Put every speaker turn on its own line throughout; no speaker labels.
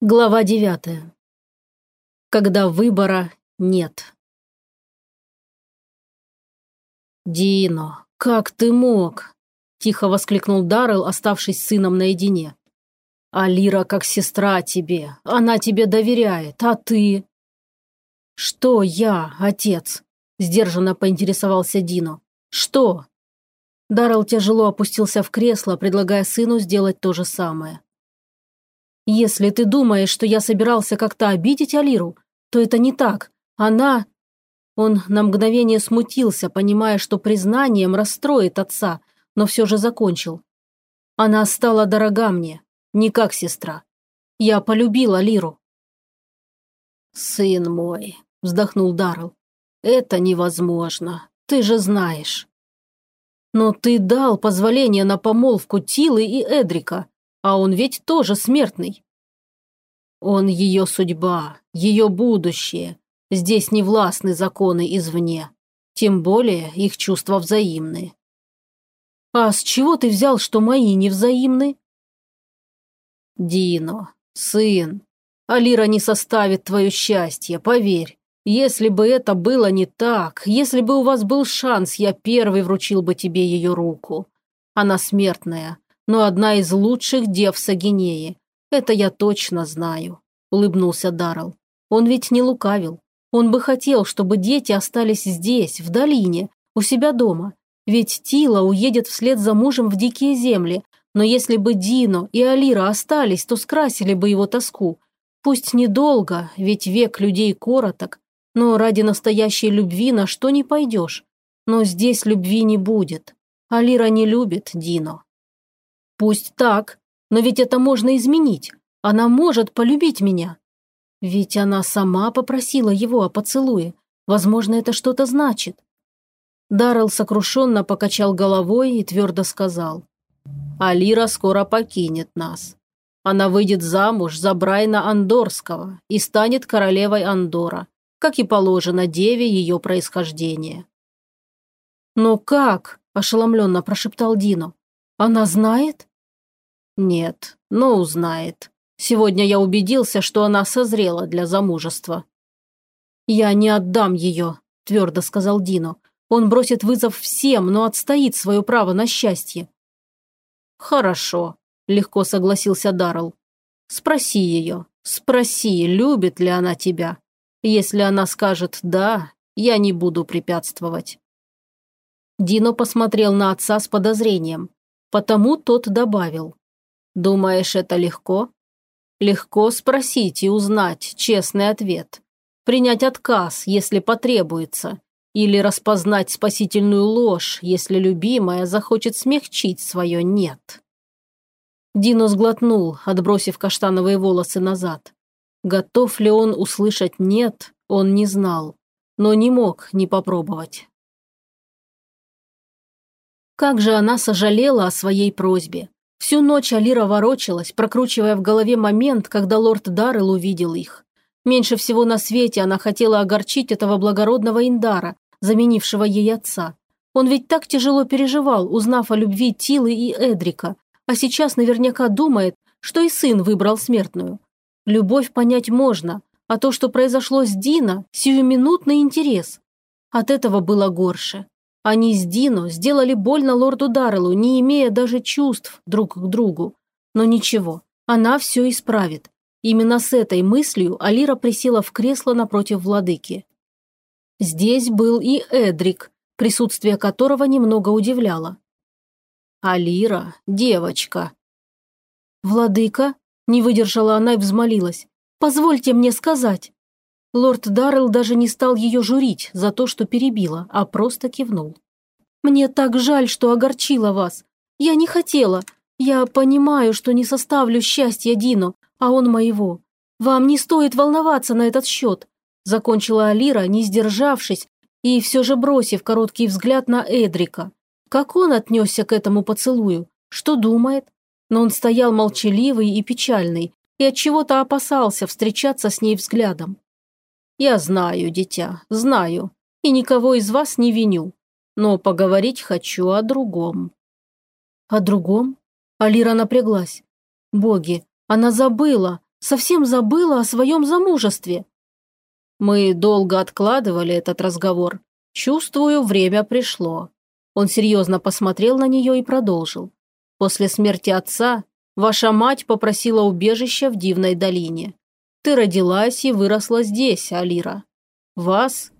Глава девятая. Когда выбора нет. «Дино, как ты мог?» – тихо воскликнул Даррелл, оставшись сыном наедине. «Алира как сестра тебе, она тебе доверяет, а ты?» «Что я, отец?» – сдержанно поинтересовался Дино. «Что?» Даррелл тяжело опустился в кресло, предлагая сыну сделать то же самое. Если ты думаешь, что я собирался как-то обидеть Алиру, то это не так. Она...» Он на мгновение смутился, понимая, что признанием расстроит отца, но все же закончил. «Она стала дорога мне, не как сестра. Я полюбила Лиру». «Сын мой», – вздохнул Даррелл, – «это невозможно, ты же знаешь». «Но ты дал позволение на помолвку Тилы и Эдрика, а он ведь тоже смертный. Он ее судьба, ее будущее. Здесь не властны законы извне. Тем более их чувства взаимны. А с чего ты взял, что мои невзаимны? Дино, сын, Алира не составит твое счастье, поверь. Если бы это было не так, если бы у вас был шанс, я первый вручил бы тебе ее руку. Она смертная, но одна из лучших дев Сагинеи. Это я точно знаю», – улыбнулся Даррелл. «Он ведь не лукавил. Он бы хотел, чтобы дети остались здесь, в долине, у себя дома. Ведь Тила уедет вслед за мужем в дикие земли, но если бы Дино и Алира остались, то скрасили бы его тоску. Пусть недолго, ведь век людей короток, но ради настоящей любви на что не пойдешь. Но здесь любви не будет. Алира не любит Дино. Пусть так, но ведь это можно изменить. Она может полюбить меня. Ведь она сама попросила его о поцелуе. Возможно, это что-то значит. Даррелл сокрушенно покачал головой и твердо сказал. «Алира скоро покинет нас. Она выйдет замуж за Брайна Андорского и станет королевой Андора, как и положено деве ее происхождения». «Но как?» – ошеломленно прошептал Дино. «Она знает?» Нет, но узнает. Сегодня я убедился, что она созрела для замужества. «Я не отдам ее», – твердо сказал Дино. «Он бросит вызов всем, но отстоит свое право на счастье». «Хорошо», – легко согласился Даррелл. «Спроси ее, спроси, любит ли она тебя. Если она скажет «да», я не буду препятствовать». Дино посмотрел на отца с подозрением. Потому тот добавил. Думаешь, это легко? Легко спросить и узнать честный ответ. Принять отказ, если потребуется. Или распознать спасительную ложь, если любимая захочет смягчить свое «нет». Дино сглотнул, отбросив каштановые волосы назад. Готов ли он услышать «нет», он не знал, но не мог не попробовать. Как же она сожалела о своей просьбе. Всю ночь Алира ворочалась, прокручивая в голове момент, когда лорд Даррелл увидел их. Меньше всего на свете она хотела огорчить этого благородного Индара, заменившего ей отца. Он ведь так тяжело переживал, узнав о любви Тилы и Эдрика, а сейчас наверняка думает, что и сын выбрал смертную. Любовь понять можно, а то, что произошло с Дина, сиюминутный интерес. От этого было горше. Они с Дино сделали больно лорду Дарреллу, не имея даже чувств друг к другу. Но ничего, она все исправит. Именно с этой мыслью Алира присела в кресло напротив владыки. Здесь был и Эдрик, присутствие которого немного удивляло. «Алира, девочка». «Владыка?» – не выдержала она и взмолилась. «Позвольте мне сказать». Лорд Даррелл даже не стал ее журить за то, что перебила, а просто кивнул. «Мне так жаль, что огорчила вас. Я не хотела. Я понимаю, что не составлю счастья Дину, а он моего. Вам не стоит волноваться на этот счет», закончила Алира, не сдержавшись и все же бросив короткий взгляд на Эдрика. Как он отнесся к этому поцелую? Что думает? Но он стоял молчаливый и печальный, и от чего то опасался встречаться с ней взглядом. «Я знаю, дитя, знаю, и никого из вас не виню, но поговорить хочу о другом». «О другом?» Алира напряглась. «Боги, она забыла, Совсем забыла о своем замужестве. Мы долго откладывали этот разговор. Чувствую, время пришло. Он серьезно посмотрел на нее и продолжил. После смерти отца ваша мать попросила убежища в Дивной долине. Ты родилась и выросла здесь, Алира. Вас...»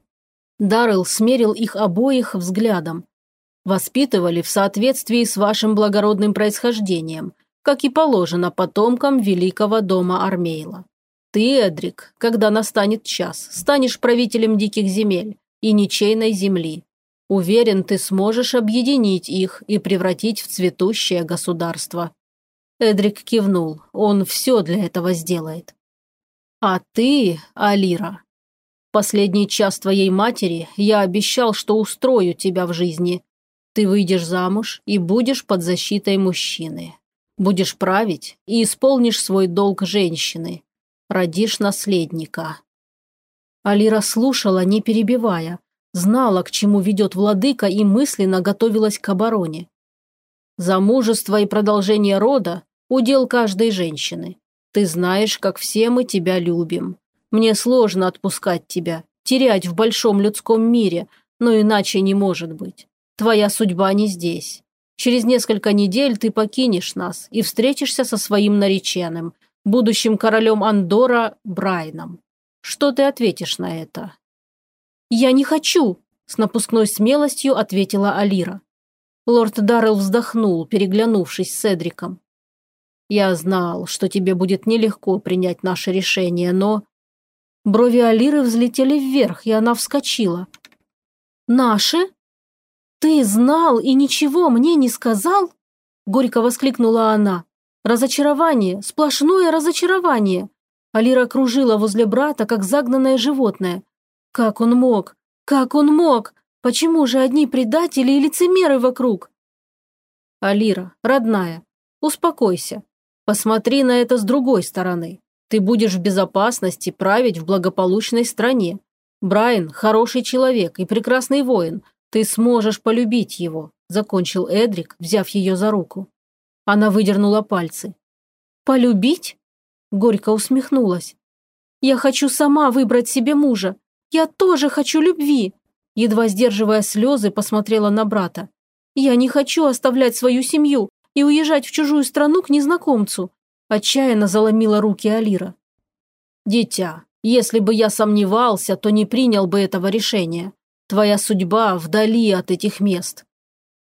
Даррелл смерил их обоих взглядом. «Воспитывали в соответствии с вашим благородным происхождением, как и положено потомкам великого дома Армейла. Ты, Эдрик, когда настанет час, станешь правителем диких земель и ничейной земли. Уверен, ты сможешь объединить их и превратить в цветущее государство». Эдрик кивнул. Он все для этого сделает. «А ты, Алира, последний час твоей матери я обещал, что устрою тебя в жизни. Ты выйдешь замуж и будешь под защитой мужчины. Будешь править и исполнишь свой долг женщины. Родишь наследника». Алира слушала, не перебивая, знала, к чему ведет владыка и мысленно готовилась к обороне. Замужество и продолжение рода – удел каждой женщины. Ты знаешь, как все мы тебя любим. Мне сложно отпускать тебя, терять в большом людском мире, но иначе не может быть. Твоя судьба не здесь. Через несколько недель ты покинешь нас и встретишься со своим нареченным, будущим королем Андора Брайном. Что ты ответишь на это?» «Я не хочу!» – с напускной смелостью ответила Алира. Лорд Даррелл вздохнул, переглянувшись с Эдриком. Я знал, что тебе будет нелегко принять наше решение, но...» Брови Алиры взлетели вверх, и она вскочила. «Наши? Ты знал и ничего мне не сказал?» Горько воскликнула она. «Разочарование, сплошное разочарование!» Алира кружила возле брата, как загнанное животное. «Как он мог? Как он мог? Почему же одни предатели и лицемеры вокруг?» «Алира, родная, успокойся. Посмотри на это с другой стороны. Ты будешь в безопасности править в благополучной стране. Брайан – хороший человек и прекрасный воин. Ты сможешь полюбить его», – закончил Эдрик, взяв ее за руку. Она выдернула пальцы. «Полюбить?» – горько усмехнулась. «Я хочу сама выбрать себе мужа. Я тоже хочу любви!» Едва сдерживая слезы, посмотрела на брата. «Я не хочу оставлять свою семью и уезжать в чужую страну к незнакомцу», отчаянно заломила руки Алира. «Дитя, если бы я сомневался, то не принял бы этого решения. Твоя судьба вдали от этих мест».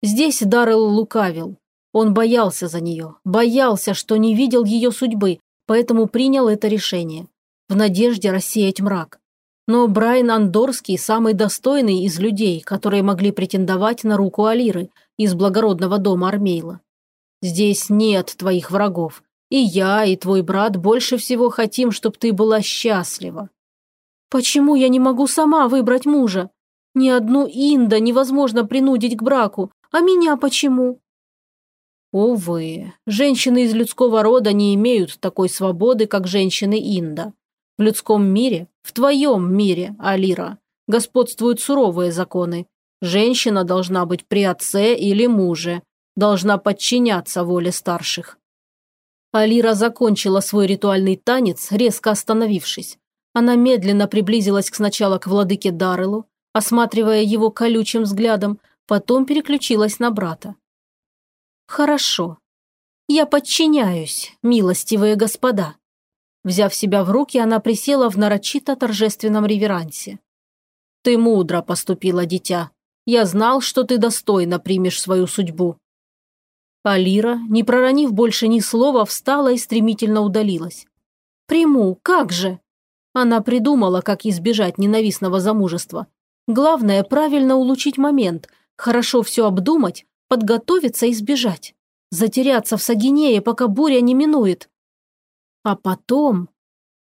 Здесь Даррелл лукавил. Он боялся за нее, боялся, что не видел ее судьбы, поэтому принял это решение. В надежде рассеять мрак. Но Брайан Андорский самый достойный из людей, которые могли претендовать на руку Алиры из благородного дома Армейла. Здесь нет твоих врагов. И я, и твой брат больше всего хотим, чтобы ты была счастлива. Почему я не могу сама выбрать мужа? Ни одну Инда невозможно принудить к браку, а меня почему? Увы, женщины из людского рода не имеют такой свободы, как женщины Инда. В людском мире, в твоем мире, Алира, господствуют суровые законы. Женщина должна быть при отце или муже, должна подчиняться воле старших. Алира закончила свой ритуальный танец, резко остановившись. Она медленно приблизилась сначала к владыке Дарелу, осматривая его колючим взглядом, потом переключилась на брата. «Хорошо. Я подчиняюсь, милостивые господа». Взяв себя в руки, она присела в нарочито торжественном реверансе. «Ты мудро поступила, дитя. Я знал, что ты достойно примешь свою судьбу. А Лира, не проронив больше ни слова, встала и стремительно удалилась. «Приму, как же?» Она придумала, как избежать ненавистного замужества. Главное, правильно улучшить момент, хорошо все обдумать, подготовиться и сбежать. Затеряться в Сагинее, пока буря не минует. А потом...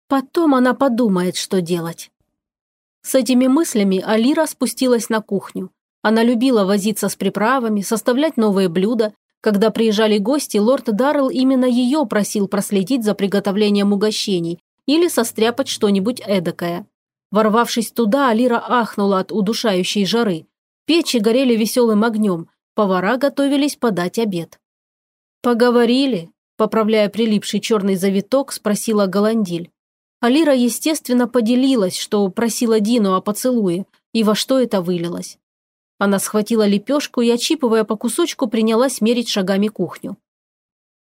Потом она подумает, что делать. С этими мыслями Алира спустилась на кухню. Она любила возиться с приправами, составлять новые блюда когда приезжали гости, лорд Даррелл именно ее просил проследить за приготовлением угощений или состряпать что-нибудь эдакое. Ворвавшись туда, Алира ахнула от удушающей жары. Печи горели веселым огнем, повара готовились подать обед. «Поговорили», – поправляя прилипший черный завиток, спросила Голандиль. Алира, естественно, поделилась, что просила Дину о поцелуе, и во что это вылилось. Она схватила лепешку и, отщипывая по кусочку, принялась мерить шагами кухню.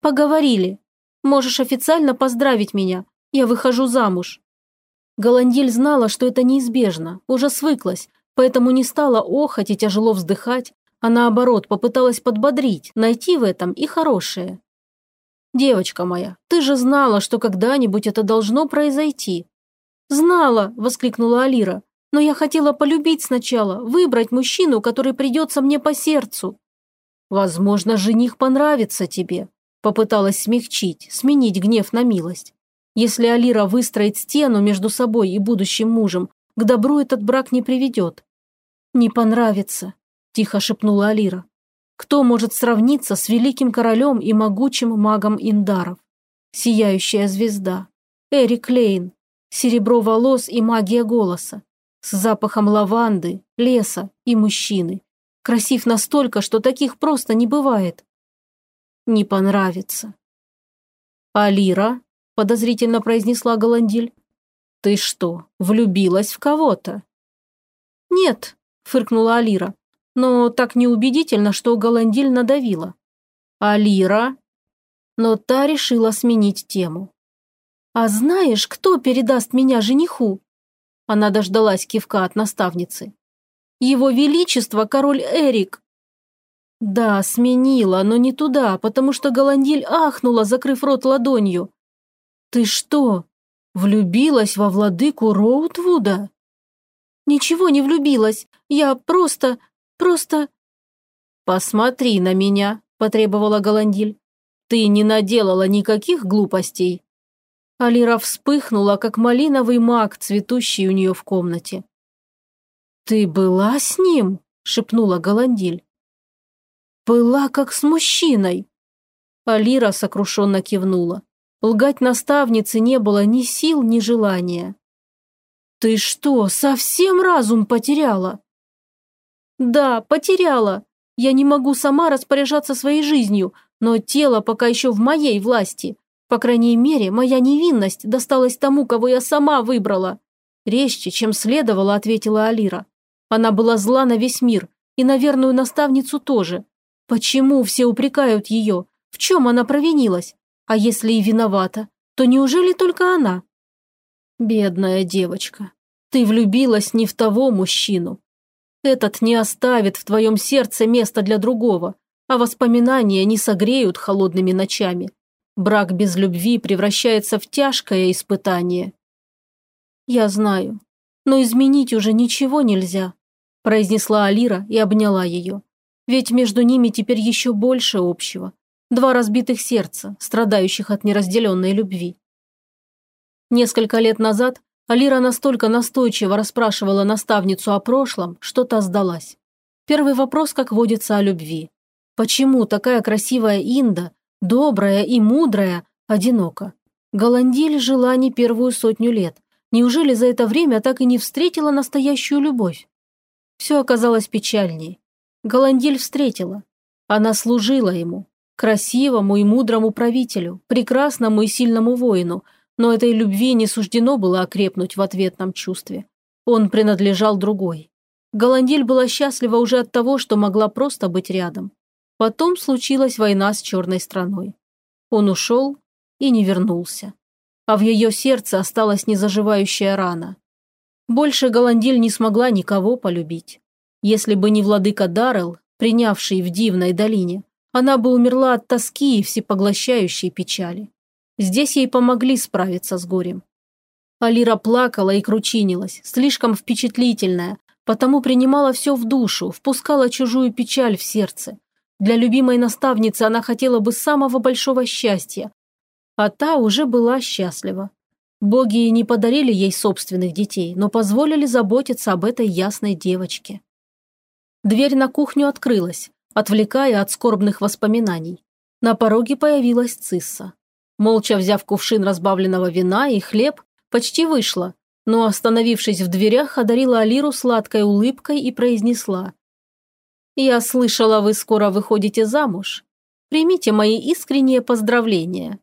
«Поговорили. Можешь официально поздравить меня. Я выхожу замуж». Голандиль знала, что это неизбежно, уже свыклась, поэтому не стала охать и тяжело вздыхать, а наоборот попыталась подбодрить, найти в этом и хорошее. «Девочка моя, ты же знала, что когда-нибудь это должно произойти». «Знала!» – воскликнула Алира. «Но я хотела полюбить сначала, выбрать мужчину, который придется мне по сердцу». «Возможно, жених понравится тебе», – попыталась смягчить, сменить гнев на милость. «Если Алира выстроит стену между собой и будущим мужем, к добру этот брак не приведет». «Не понравится», – тихо шепнула Алира. Кто может сравниться с великим королем и могучим магом Индаров? Сияющая звезда. Эрик Лейн. Серебро волос и магия голоса. С запахом лаванды, леса и мужчины. Красив настолько, что таких просто не бывает. Не понравится. «Алира?» – подозрительно произнесла Голандиль. «Ты что, влюбилась в кого-то?» «Нет», – фыркнула Алира но так неубедительно, что Голандиль надавила. А Лира? Но та решила сменить тему. «А знаешь, кто передаст меня жениху?» Она дождалась кивка от наставницы. «Его Величество, король Эрик!» Да, сменила, но не туда, потому что Голандиль ахнула, закрыв рот ладонью. «Ты что, влюбилась во владыку Роутвуда?» «Ничего не влюбилась. Я просто... Просто...» «Посмотри на меня», – потребовала Голандиль. «Ты не наделала никаких глупостей». Алира вспыхнула, как малиновый мак, цветущий у нее в комнате. «Ты была с ним?» – шепнула Голандиль. «Была как с мужчиной». Алира сокрушенно кивнула. Лгать наставнице не было ни сил, ни желания. «Ты что, совсем разум потеряла?» Да, потеряла. Я не могу сама распоряжаться своей жизнью, но тело пока еще в моей власти. По крайней мере, моя невинность досталась тому, кого я сама выбрала. Резче, чем следовало, ответила Алира. Она была зла на весь мир, и на верную наставницу тоже. Почему все упрекают ее? В чем она провинилась? А если и виновата, то неужели только она? Бедная девочка, ты влюбилась не в того мужчину. Этот не оставит в твоем сердце места для другого, а воспоминания не согреют холодными ночами. Брак без любви превращается в тяжкое испытание. Я знаю, но изменить уже ничего нельзя, произнесла Алира и обняла ее. Ведь между ними теперь еще больше общего. Два разбитых сердца, страдающих от неразделенной любви. Несколько лет назад Алира настолько настойчиво расспрашивала наставницу о прошлом, что та сдалась. Первый вопрос, как водится, о любви. Почему такая красивая Инда, добрая и мудрая, одинока? Голандиль жила не первую сотню лет. Неужели за это время так и не встретила настоящую любовь? Все оказалось печальней. Голандиль встретила. Она служила ему, красивому и мудрому правителю, прекрасному и сильному воину – но этой любви не суждено было окрепнуть в ответном чувстве. Он принадлежал другой. Голандиль была счастлива уже от того, что могла просто быть рядом. Потом случилась война с черной страной. Он ушел и не вернулся. А в ее сердце осталась незаживающая рана. Больше Голандиль не смогла никого полюбить. Если бы не владыка Даррелл, принявший в Дивной долине, она бы умерла от тоски и всепоглощающей печали. Здесь ей помогли справиться с горем. Алира плакала и кручинилась, слишком впечатлительная, потому принимала все в душу, впускала чужую печаль в сердце. Для любимой наставницы она хотела бы самого большого счастья, а та уже была счастлива. Боги не подарили ей собственных детей, но позволили заботиться об этой ясной девочке. Дверь на кухню открылась, отвлекая от скорбных воспоминаний. На пороге появилась Цисса. Молча взяв кувшин разбавленного вина и хлеб, почти вышла, но, остановившись в дверях, одарила Алиру сладкой улыбкой и произнесла. «Я слышала, вы скоро выходите замуж. Примите мои искренние поздравления».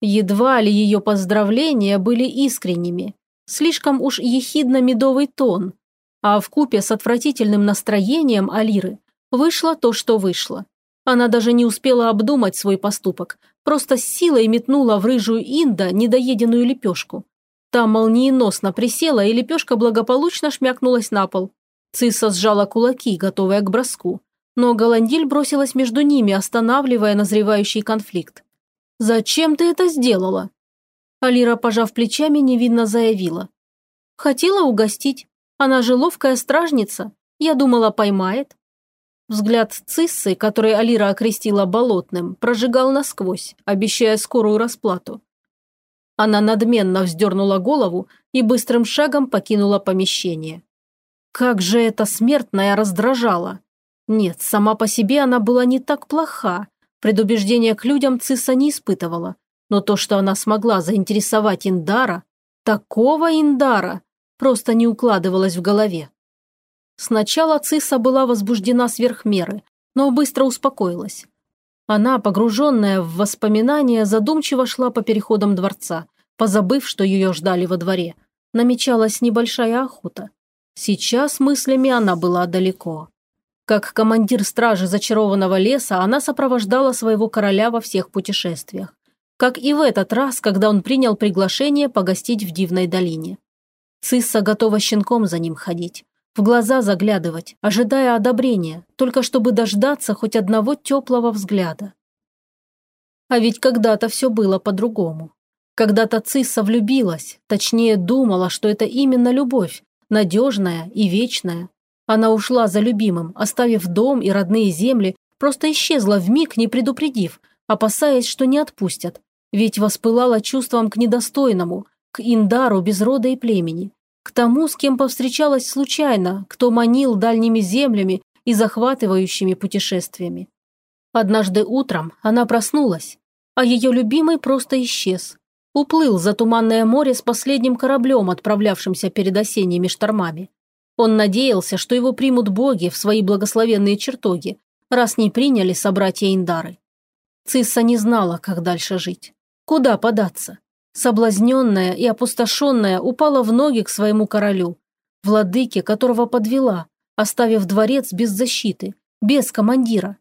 Едва ли ее поздравления были искренними. Слишком уж ехидно-медовый тон. А в купе с отвратительным настроением Алиры вышло то, что вышло. Она даже не успела обдумать свой поступок, просто с силой метнула в рыжую Инда недоеденную лепешку. Та молниеносно присела, и лепешка благополучно шмякнулась на пол. Цисса сжала кулаки, готовая к броску. Но Голандиль бросилась между ними, останавливая назревающий конфликт. «Зачем ты это сделала?» Алира, пожав плечами, невинно заявила. «Хотела угостить. Она же ловкая стражница. Я думала, поймает». Взгляд Циссы, который Алира окрестила болотным, прожигал насквозь, обещая скорую расплату. Она надменно вздернула голову и быстрым шагом покинула помещение. Как же эта смертная раздражала! Нет, сама по себе она была не так плоха. Предубеждения к людям Цисса не испытывала. Но то, что она смогла заинтересовать Индара, такого Индара, просто не укладывалось в голове. Сначала Цисса была возбуждена сверх меры, но быстро успокоилась. Она, погруженная в воспоминания, задумчиво шла по переходам дворца, позабыв, что ее ждали во дворе. Намечалась небольшая охота. Сейчас мыслями она была далеко. Как командир стражи зачарованного леса, она сопровождала своего короля во всех путешествиях. Как и в этот раз, когда он принял приглашение погостить в Дивной долине. Цисса готова щенком за ним ходить, в глаза заглядывать, ожидая одобрения, только чтобы дождаться хоть одного теплого взгляда. А ведь когда-то все было по-другому. Когда-то Цисса влюбилась, точнее думала, что это именно любовь, надежная и вечная. Она ушла за любимым, оставив дом и родные земли, просто исчезла в миг, не предупредив, опасаясь, что не отпустят, ведь воспылала чувством к недостойному, к Индару без рода и племени, к тому, с кем повстречалась случайно, кто манил дальними землями и захватывающими путешествиями. Однажды утром она проснулась, а ее любимый просто исчез, Уплыл за туманное море с последним кораблем, отправлявшимся перед осенними штормами. Он надеялся, что его примут боги в свои благословенные чертоги, раз не приняли собратья Индары. Цисса не знала, как дальше жить. Куда податься? Соблазненная и опустошенная упала в ноги к своему королю, владыке, которого подвела, оставив дворец без защиты, без командира.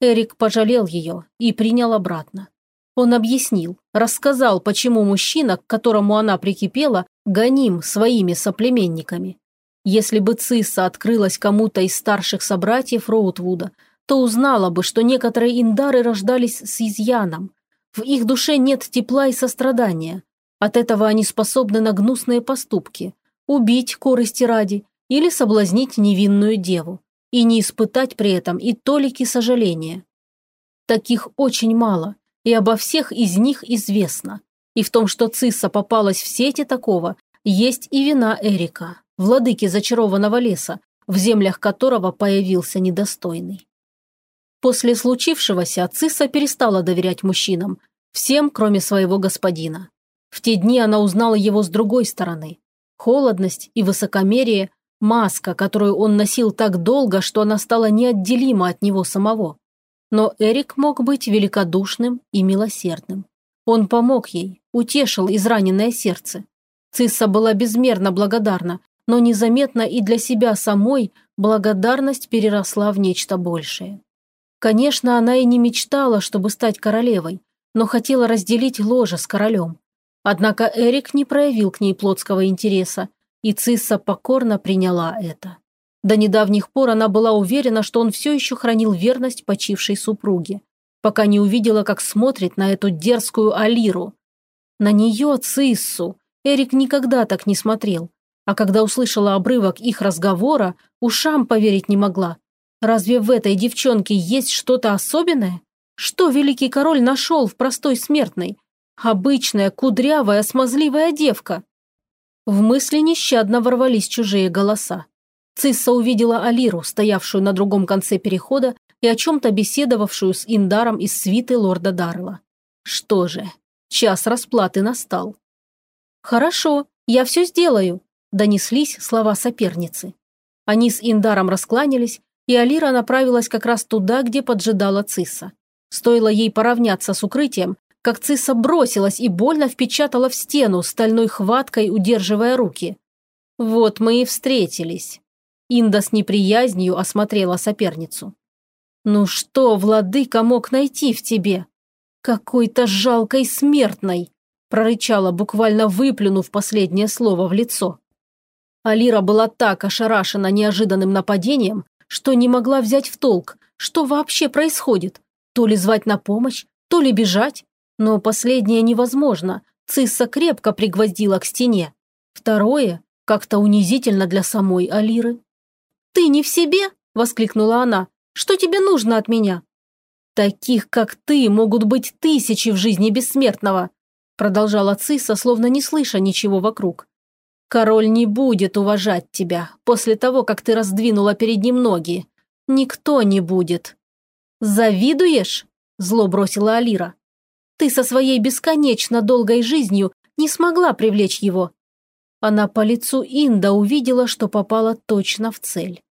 Эрик пожалел ее и принял обратно. Он объяснил, рассказал, почему мужчина, к которому она прикипела, гоним своими соплеменниками. Если бы Цисса открылась кому-то из старших собратьев Роутвуда, то узнала бы, что некоторые индары рождались с изъяном. В их душе нет тепла и сострадания. От этого они способны на гнусные поступки – убить корости ради или соблазнить невинную деву, и не испытать при этом и толики сожаления. Таких очень мало, и обо всех из них известно. И в том, что Цисса попалась в сети такого, есть и вина Эрика, владыки зачарованного леса, в землях которого появился недостойный. После случившегося Цисса перестала доверять мужчинам, всем, кроме своего господина. В те дни она узнала его с другой стороны. Холодность и высокомерие – маска, которую он носил так долго, что она стала неотделима от него самого. Но Эрик мог быть великодушным и милосердным. Он помог ей, утешил израненное сердце. Цисса была безмерно благодарна, но незаметно и для себя самой благодарность переросла в нечто большее. Конечно, она и не мечтала, чтобы стать королевой, но хотела разделить ложе с королем. Однако Эрик не проявил к ней плотского интереса, и Цисса покорно приняла это. До недавних пор она была уверена, что он все еще хранил верность почившей супруге, пока не увидела, как смотрит на эту дерзкую Алиру. На нее, Циссу, Эрик никогда так не смотрел. А когда услышала обрывок их разговора, ушам поверить не могла. Разве в этой девчонке есть что-то особенное? Что великий король нашел в простой смертной? Обычная, кудрявая, смазливая девка. В мысли нещадно ворвались чужие голоса. Цисса увидела Алиру, стоявшую на другом конце перехода и о чем-то беседовавшую с Индаром из свиты лорда Дарла. Что же, час расплаты настал. «Хорошо, я все сделаю», – донеслись слова соперницы. Они с Индаром раскланялись, и Алира направилась как раз туда, где поджидала Цисса. Стоило ей поравняться с укрытием, как Цисса бросилась и больно впечатала в стену, стальной хваткой удерживая руки. Вот мы и встретились. Инда с неприязнью осмотрела соперницу. «Ну что, владыка мог найти в тебе? Какой-то жалкой смертной!» прорычала, буквально выплюнув последнее слово в лицо. Алира была так ошарашена неожиданным нападением, что не могла взять в толк, что вообще происходит. То ли звать на помощь, то ли бежать. Но последнее невозможно. Цисса крепко пригвоздила к стене. Второе – как-то унизительно для самой Алиры. «Ты не в себе?» – воскликнула она. «Что тебе нужно от меня?» «Таких, как ты, могут быть тысячи в жизни бессмертного», – продолжала Цисса, словно не слыша ничего вокруг. «Король не будет уважать тебя после того, как ты раздвинула перед ним ноги. Никто не будет». «Завидуешь?» – зло бросила Алира. «Ты со своей бесконечно долгой жизнью не смогла привлечь его». Она по лицу Инда увидела, что попала точно в цель.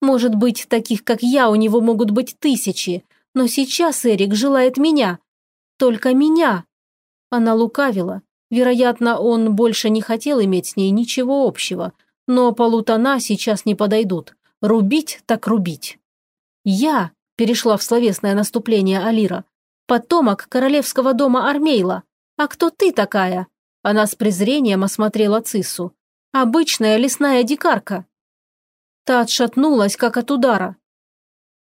«Может быть, таких, как я, у него могут быть тысячи, но сейчас Эрик желает меня. Только меня». Она лукавила. Вероятно, он больше не хотел иметь с ней ничего общего, но полутона сейчас не подойдут. Рубить так рубить. Я перешла в словесное наступление Алира. «Потомок королевского дома Армейла. А кто ты такая?» Она с презрением осмотрела Цису. «Обычная лесная дикарка». Та отшатнулась, как от удара.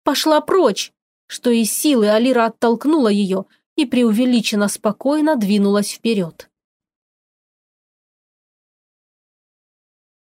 «Пошла прочь!» Что из силы Алира оттолкнула ее и преувеличенно спокойно двинулась вперед.